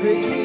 Teachers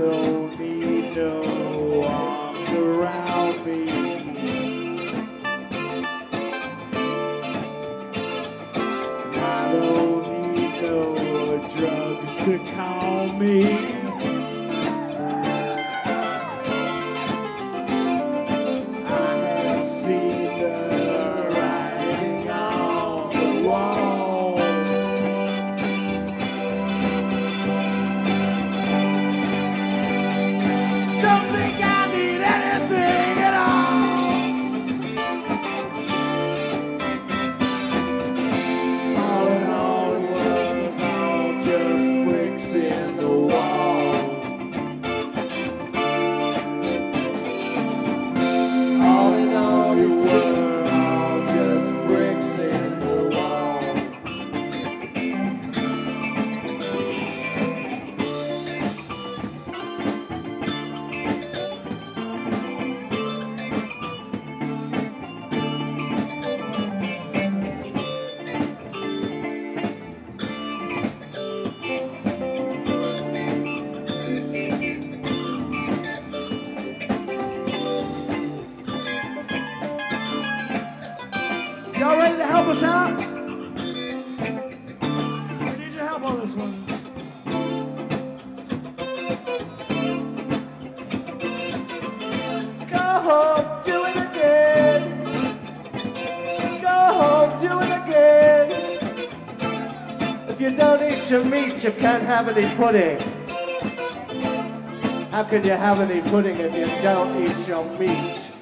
don't need no arms around me. If you don't eat your meat, you can't have any pudding. How can you have any pudding if you don't eat your meat?